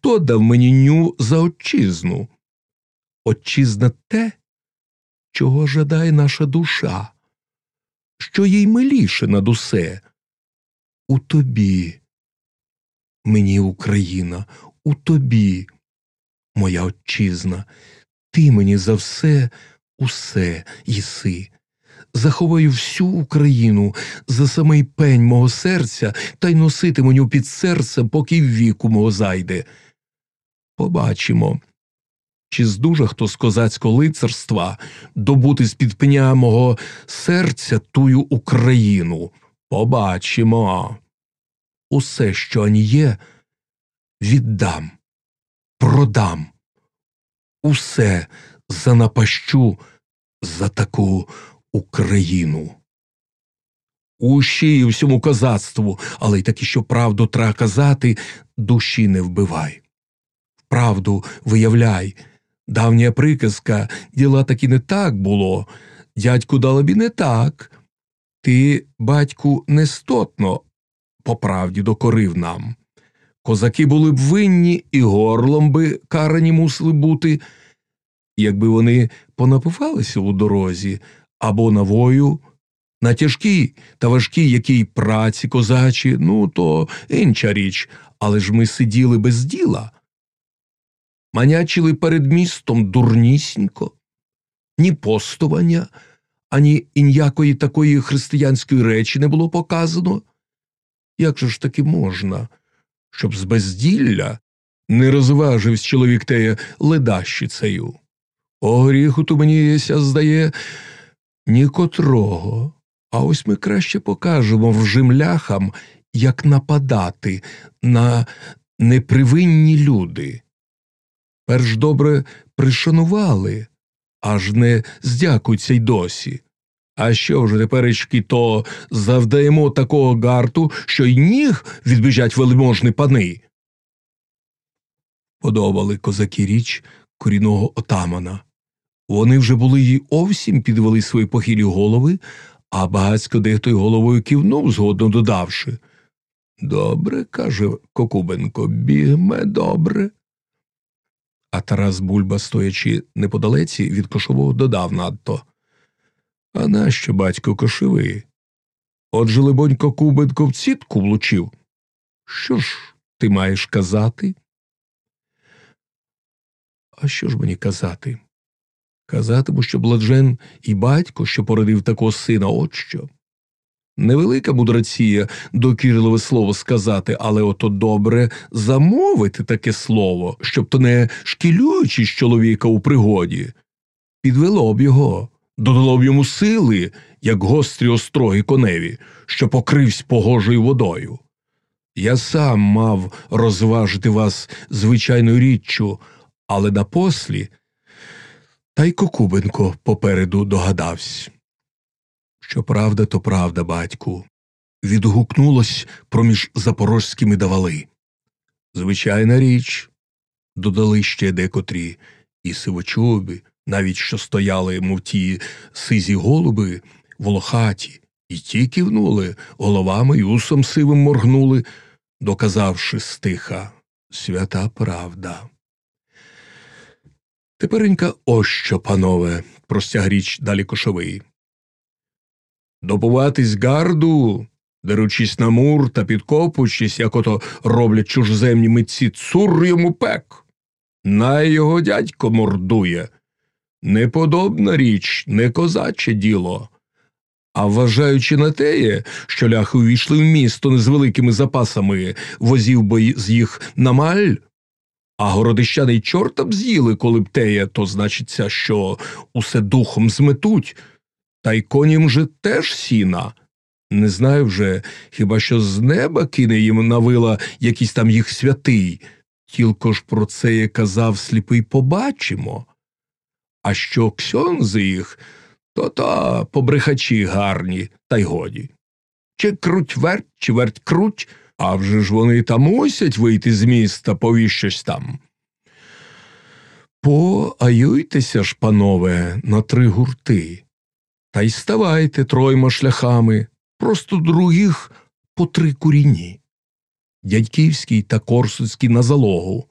хто дав мені ню за отчизну? Отчизна те, чого жадає наша душа, що їй миліше над усе. У тобі, мені Україна, у тобі, моя отчизна, ти мені за все, усе єси. Заховаю всю Україну за самий пень мого серця та й носитиму під серцем, поки віку мого зайде. Побачимо, чи здужа хто з козацького лицарства добути з під пня мого серця тую Україну. Побачимо. Усе, що ані є, віддам, продам. Усе занапащу за таку Україну. Ущі і всьому козацтву, але й таки, що правду треба казати, душі не вбивай. Правду виявляй. Давня приказка діла таки не так було. Дядьку далебі не так. Ти, батьку, нестотно по правді докорив нам. Козаки були б винні і горлом би карані мусили бути, якби вони понапивалися у дорозі або на вою, на тяжкій та важкій якій праці козачі, ну то інша річ, але ж ми сиділи без діла. Манячили перед містом дурнісінько, ні постування, ані ніякої такої християнської речі не було показано. Як же ж таки можна, щоб з безділля не розважився чоловік теє ледащицею? О гріху то мені єся здає нікотрого. А ось ми краще покажемо вжимляхам, як нападати на непривинні люди. Перш добре пришанували, аж не здякуються й досі. А що ж теперечки то завдаємо такого гарту, що й ніг відбіжать вельможні пани. Подобали козаки річ корінного отамана. Вони вже були й овсім підвели свої похилі голови, а багацько дехто й головою кивнув, згодно додавши. Добре, каже Кокубенко, бігме добре. А Тарас Бульба, стоячи неподалеці, від кошового додав надто. А нащо батько кошовий? Отже, либонь, Кокубенко в цітку влучив. Що ж ти маєш казати? А що ж мені казати? Казатиму, що Бладжен і батько, що породив такого сина, от що. Невелика мудрація докірливе слово сказати, але ото добре замовити таке слово, щоб то не шкілюючи з чоловіка у пригоді, підвело б його, додало б йому сили, як гострі остроги коневі, що покривсь погожою водою. Я сам мав розважити вас звичайною річчю, але напослі та й Кокубенко попереду догадався. Що правда, то правда, батьку. Відгукнулось проміж запорожськими давали. Звичайна річ, додали ще декотрі, і сивочуби, навіть що стояли, мов ті сизі голуби, волохаті, і ті кивнули, головами й усом сивим моргнули, доказавши стиха свята правда. Теперенька ось що, панове, простяг річ далі кошовий. Добуватись гарду, деручись на мур та підкопуючись, як ото роблять чужземні митці, цур йому пек. Най його дядько мордує. Неподобна річ, не козаче діло. А вважаючи на теє, що ляхи увійшли в місто не з великими запасами, возів би з їх на маль, а городищани чорта б з'їли, коли б теє, то значиться, що усе духом зметуть, та й коням же теж сіна. Не знаю вже, хіба що з неба кине їм на вила якийсь там їх святий, тільки ж про це я казав сліпий побачимо. А що ксьонзи їх, то та побрехачі гарні, та й годі. Чи круть верть, чи верть круть, а вже ж вони та мусять вийти з міста, повіщось там. Поаюйтеся ж, панове, на три гурти, та й ставайте тройма шляхами, просто других по три куріні. Дядьківський та Корсуцький на залогу,